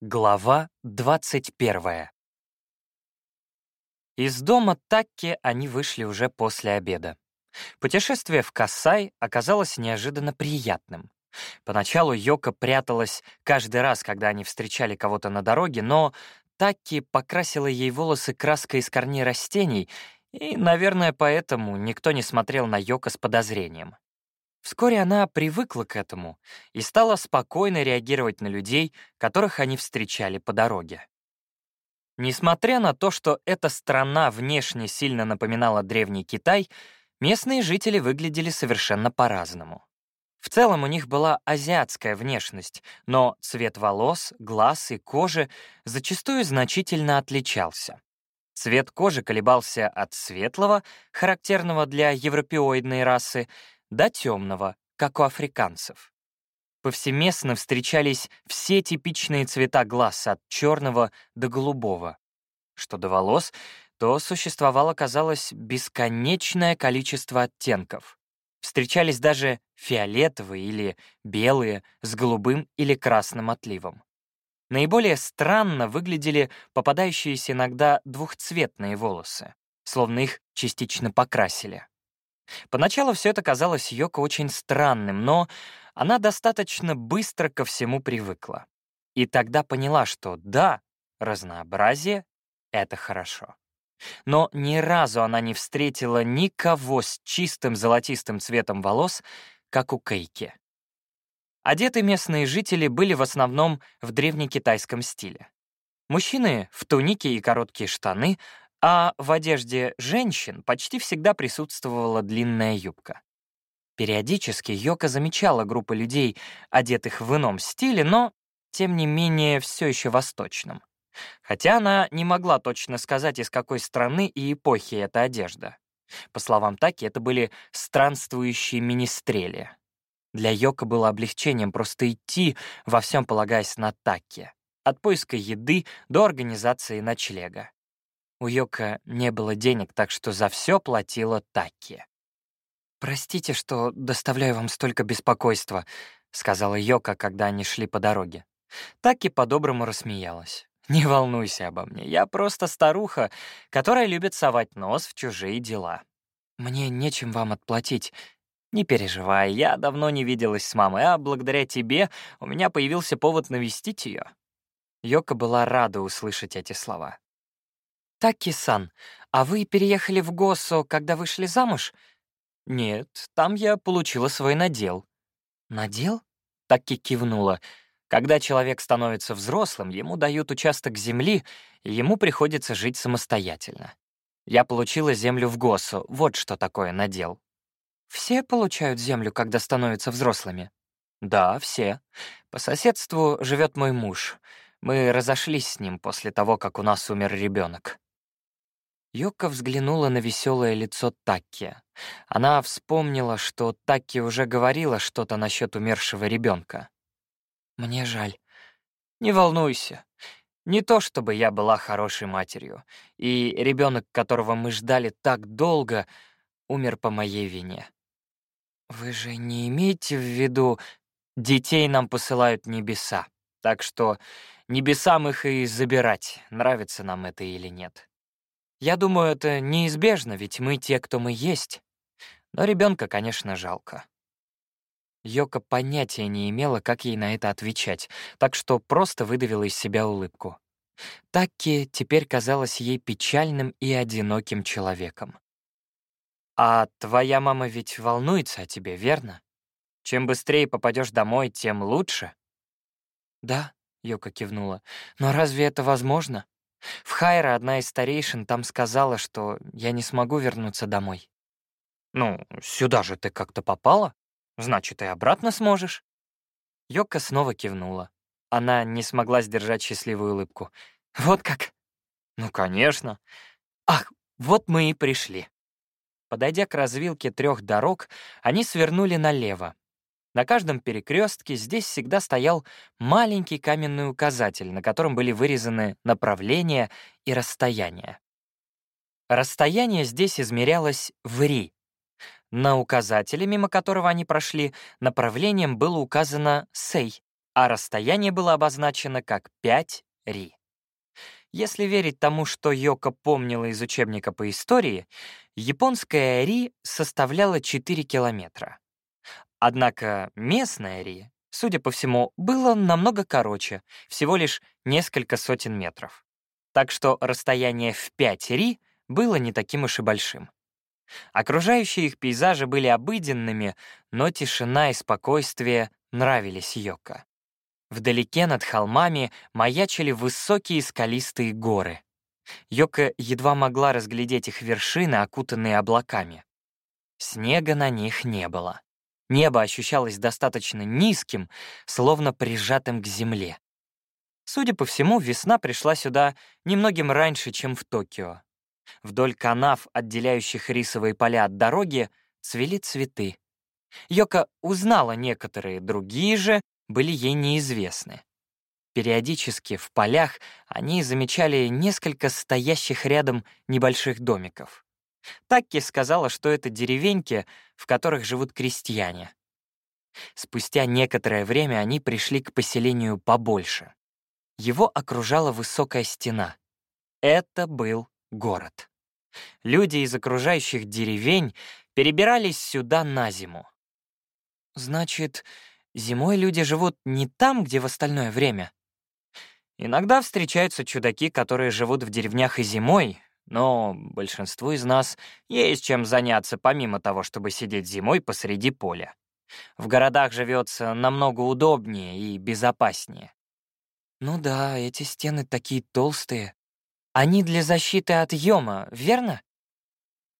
Глава 21 Из дома Такки они вышли уже после обеда. Путешествие в Касай оказалось неожиданно приятным. Поначалу Йока пряталась каждый раз, когда они встречали кого-то на дороге, но Такки покрасила ей волосы краской из корней растений, и, наверное, поэтому никто не смотрел на Йока с подозрением. Вскоре она привыкла к этому и стала спокойно реагировать на людей, которых они встречали по дороге. Несмотря на то, что эта страна внешне сильно напоминала Древний Китай, местные жители выглядели совершенно по-разному. В целом у них была азиатская внешность, но цвет волос, глаз и кожи зачастую значительно отличался. Цвет кожи колебался от светлого, характерного для европеоидной расы, до темного, как у африканцев. Повсеместно встречались все типичные цвета глаз от черного до голубого. Что до волос, то существовало, казалось, бесконечное количество оттенков. Встречались даже фиолетовые или белые с голубым или красным отливом. Наиболее странно выглядели попадающиеся иногда двухцветные волосы, словно их частично покрасили. Поначалу все это казалось Йоко очень странным, но она достаточно быстро ко всему привыкла. И тогда поняла, что да, разнообразие — это хорошо. Но ни разу она не встретила никого с чистым золотистым цветом волос, как у Кейки. Одеты местные жители были в основном в древнекитайском стиле. Мужчины в тунике и короткие штаны, а в одежде женщин почти всегда присутствовала длинная юбка. Периодически Йока замечала группы людей, одетых в ином стиле, но, тем не менее, все еще восточном. Хотя она не могла точно сказать, из какой страны и эпохи эта одежда. По словам Таки, это были странствующие министрели. Для Йока было облегчением просто идти, во всем полагаясь на Таки. От поиска еды до организации ночлега. У Йока не было денег, так что за все платила Таки. «Простите, что доставляю вам столько беспокойства», — сказала Йока, когда они шли по дороге. Таки по-доброму рассмеялась. «Не волнуйся обо мне, я просто старуха, которая любит совать нос в чужие дела. Мне нечем вам отплатить. Не переживай, я давно не виделась с мамой, а благодаря тебе у меня появился повод навестить ее. Йока была рада услышать эти слова. «Таки-сан, а вы переехали в Госо, когда вышли замуж?» «Нет, там я получила свой надел». «Надел?» — Таки кивнула. «Когда человек становится взрослым, ему дают участок земли, и ему приходится жить самостоятельно. Я получила землю в Госу, вот что такое надел». «Все получают землю, когда становятся взрослыми?» «Да, все. По соседству живет мой муж. Мы разошлись с ним после того, как у нас умер ребенок. Йока взглянула на веселое лицо Такки. Она вспомнила, что Такки уже говорила что-то насчет умершего ребенка. «Мне жаль. Не волнуйся. Не то чтобы я была хорошей матерью, и ребенок, которого мы ждали так долго, умер по моей вине. Вы же не имеете в виду, детей нам посылают небеса, так что небесам их и забирать, нравится нам это или нет. Я думаю, это неизбежно, ведь мы те, кто мы есть. Но ребенка, конечно, жалко. Йока понятия не имела, как ей на это отвечать, так что просто выдавила из себя улыбку. Такки теперь казалась ей печальным и одиноким человеком. «А твоя мама ведь волнуется о тебе, верно? Чем быстрее попадешь домой, тем лучше?» «Да», — Йока кивнула, — «но разве это возможно?» В Хайра одна из старейшин там сказала, что я не смогу вернуться домой. «Ну, сюда же ты как-то попала, значит, и обратно сможешь». Йока снова кивнула. Она не смогла сдержать счастливую улыбку. «Вот как?» «Ну, конечно. Ах, вот мы и пришли». Подойдя к развилке трех дорог, они свернули налево, на каждом перекрестке здесь всегда стоял маленький каменный указатель, на котором были вырезаны направления и расстояния. Расстояние здесь измерялось в ри. На указателе, мимо которого они прошли, направлением было указано «сей», а расстояние было обозначено как 5 ри. Если верить тому, что Йока помнила из учебника по истории, японская ри составляла 4 километра. Однако местная ри, судя по всему, было намного короче, всего лишь несколько сотен метров. Так что расстояние в 5 ри было не таким уж и большим. Окружающие их пейзажи были обыденными, но тишина и спокойствие нравились Йоко. Вдалеке над холмами маячили высокие скалистые горы. Йока едва могла разглядеть их вершины, окутанные облаками. Снега на них не было. Небо ощущалось достаточно низким, словно прижатым к земле. Судя по всему, весна пришла сюда немногим раньше, чем в Токио. Вдоль канав, отделяющих рисовые поля от дороги, цвели цветы. Йока узнала некоторые, другие же были ей неизвестны. Периодически в полях они замечали несколько стоящих рядом небольших домиков. Такки сказала, что это деревеньки, в которых живут крестьяне. Спустя некоторое время они пришли к поселению побольше. Его окружала высокая стена. Это был город. Люди из окружающих деревень перебирались сюда на зиму. Значит, зимой люди живут не там, где в остальное время? Иногда встречаются чудаки, которые живут в деревнях и зимой, но большинству из нас есть чем заняться, помимо того, чтобы сидеть зимой посреди поля. В городах живется намного удобнее и безопаснее. Ну да, эти стены такие толстые. Они для защиты от Йома, верно?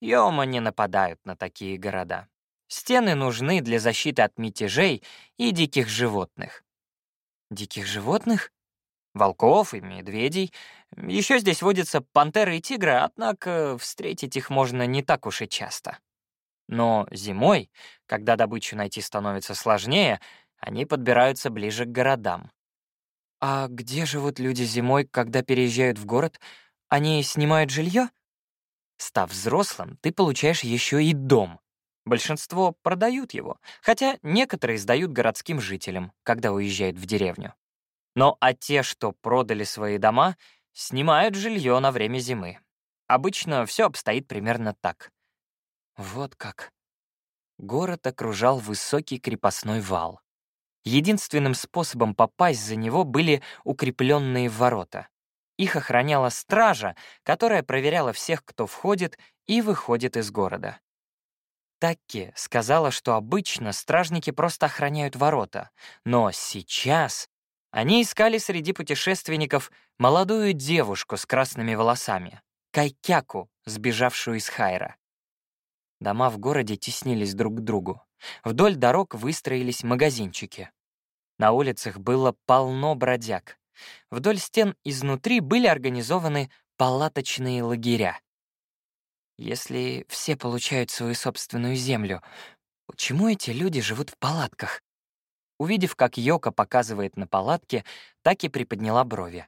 Йома не нападают на такие города. Стены нужны для защиты от мятежей и диких животных. Диких животных? Волков и медведей. Еще здесь водятся пантеры и тигры, однако встретить их можно не так уж и часто. Но зимой, когда добычу найти становится сложнее, они подбираются ближе к городам. А где живут люди зимой, когда переезжают в город? Они снимают жилье? Став взрослым, ты получаешь еще и дом. Большинство продают его, хотя некоторые сдают городским жителям, когда уезжают в деревню. Но а те, что продали свои дома, снимают жилье на время зимы. Обычно все обстоит примерно так. Вот как. Город окружал высокий крепостной вал. Единственным способом попасть за него были укрепленные ворота. Их охраняла стража, которая проверяла всех, кто входит и выходит из города. Такки сказала, что обычно стражники просто охраняют ворота, но сейчас они искали среди путешественников молодую девушку с красными волосами, Кайкяку, сбежавшую из Хайра. Дома в городе теснились друг к другу. Вдоль дорог выстроились магазинчики. На улицах было полно бродяг. Вдоль стен изнутри были организованы палаточные лагеря. Если все получают свою собственную землю, почему эти люди живут в палатках? Увидев, как Йока показывает на палатке, так и приподняла брови.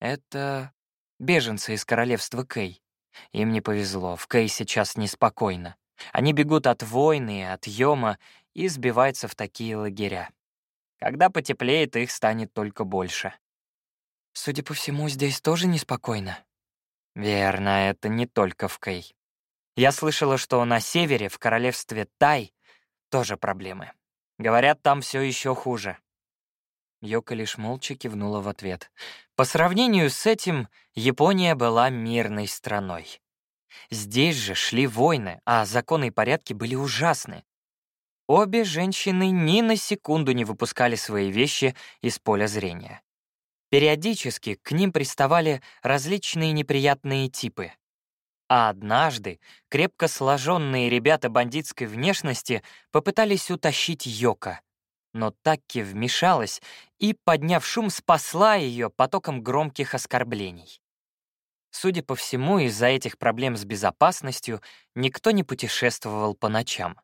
Это беженцы из королевства Кэй. Им не повезло, в Кэй сейчас неспокойно. Они бегут от войны, от Йома и сбиваются в такие лагеря. Когда потеплеет, их станет только больше. Судя по всему, здесь тоже неспокойно. Верно, это не только в Кэй. Я слышала, что на севере, в королевстве Тай, тоже проблемы. Говорят, там все еще хуже. Йока лишь молча кивнула в ответ. По сравнению с этим, Япония была мирной страной. Здесь же шли войны, а законы и порядки были ужасны. Обе женщины ни на секунду не выпускали свои вещи из поля зрения. Периодически к ним приставали различные неприятные типы. А однажды крепко сложенные ребята бандитской внешности попытались утащить Йока. Но Такки вмешалась и, подняв шум, спасла ее потоком громких оскорблений. Судя по всему, из-за этих проблем с безопасностью никто не путешествовал по ночам.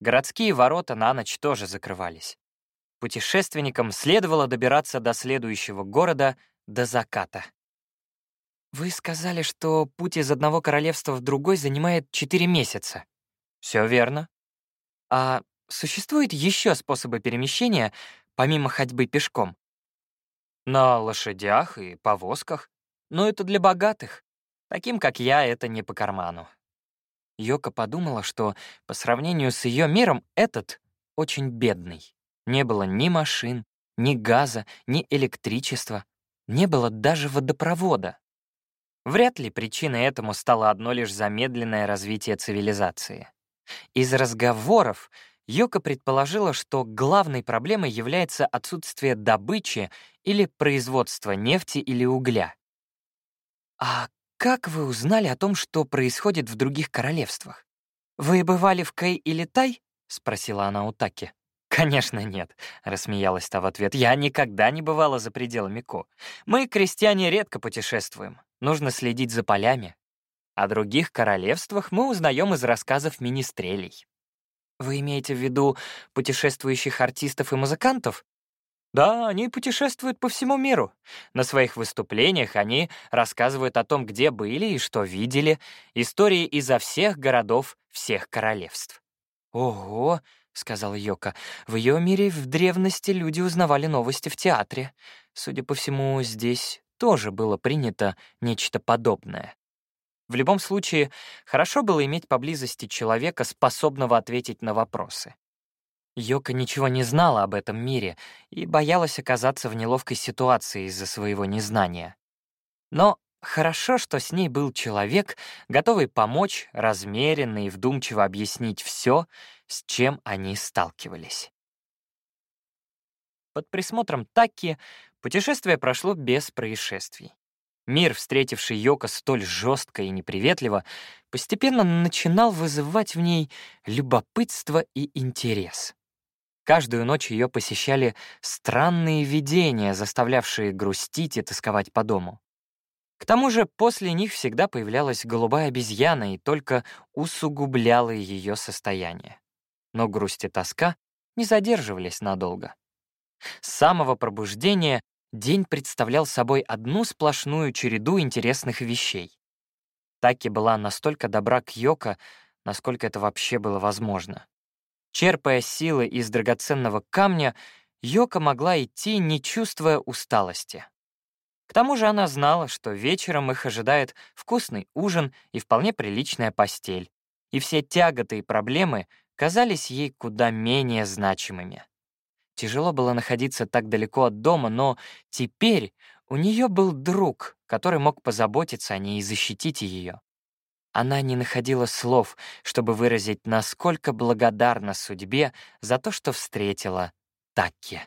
Городские ворота на ночь тоже закрывались. Путешественникам следовало добираться до следующего города до заката. «Вы сказали, что путь из одного королевства в другой занимает четыре месяца». «Все верно». «А существуют еще способы перемещения, помимо ходьбы пешком? На лошадях и повозках. Но это для богатых. Таким, как я, это не по карману. Йока подумала, что по сравнению с ее миром этот очень бедный. Не было ни машин, ни газа, ни электричества, не было даже водопровода. Вряд ли причиной этому стало одно лишь замедленное развитие цивилизации. Из разговоров Йока предположила, что главной проблемой является отсутствие добычи или производства нефти или угля. «А как вы узнали о том, что происходит в других королевствах? Вы бывали в Кэй или Тай?» — спросила она у Таки. «Конечно нет», — рассмеялась та в ответ. «Я никогда не бывала за пределами Ко. Мы, крестьяне, редко путешествуем. Нужно следить за полями. О других королевствах мы узнаем из рассказов министрелей». «Вы имеете в виду путешествующих артистов и музыкантов?» Да, они путешествуют по всему миру. На своих выступлениях они рассказывают о том, где были и что видели, истории изо всех городов всех королевств. Ого, — сказала Йока. «В ее мире в древности люди узнавали новости в театре. Судя по всему, здесь тоже было принято нечто подобное. В любом случае, хорошо было иметь поблизости человека, способного ответить на вопросы. Йока ничего не знала об этом мире и боялась оказаться в неловкой ситуации из-за своего незнания. Но хорошо, что с ней был человек, готовый помочь, размеренно и вдумчиво объяснить все, с чем они сталкивались. Под присмотром Такки путешествие прошло без происшествий. Мир, встретивший Йока столь жестко и неприветливо, постепенно начинал вызывать в ней любопытство и интерес. Каждую ночь ее посещали странные видения, заставлявшие грустить и тосковать по дому. К тому же после них всегда появлялась голубая обезьяна и только усугубляла ее состояние но грусть и тоска не задерживались надолго. С самого пробуждения день представлял собой одну сплошную череду интересных вещей. Таки была настолько добра к Йоко, насколько это вообще было возможно. Черпая силы из драгоценного камня, Йока могла идти, не чувствуя усталости. К тому же она знала, что вечером их ожидает вкусный ужин и вполне приличная постель, и все тяготы и проблемы казались ей куда менее значимыми. Тяжело было находиться так далеко от дома, но теперь у нее был друг, который мог позаботиться о ней и защитить ее. Она не находила слов, чтобы выразить, насколько благодарна судьбе за то, что встретила Такки.